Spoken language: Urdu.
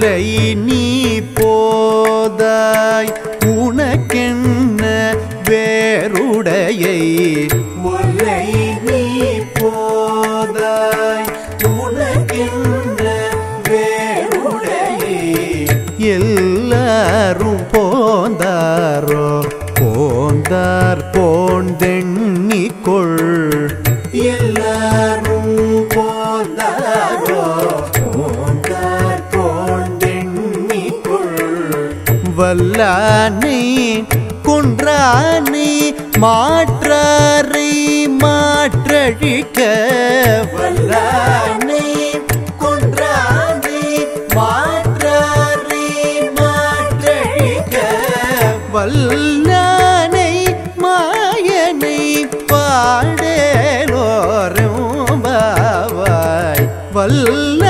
نہیں پوائڈ ملائے کولارو بلانی کنڈرانی مٹاری مات ٹک بلانی کنڈرانی ماتاری مات بلانی مائنی پاڑ باب بل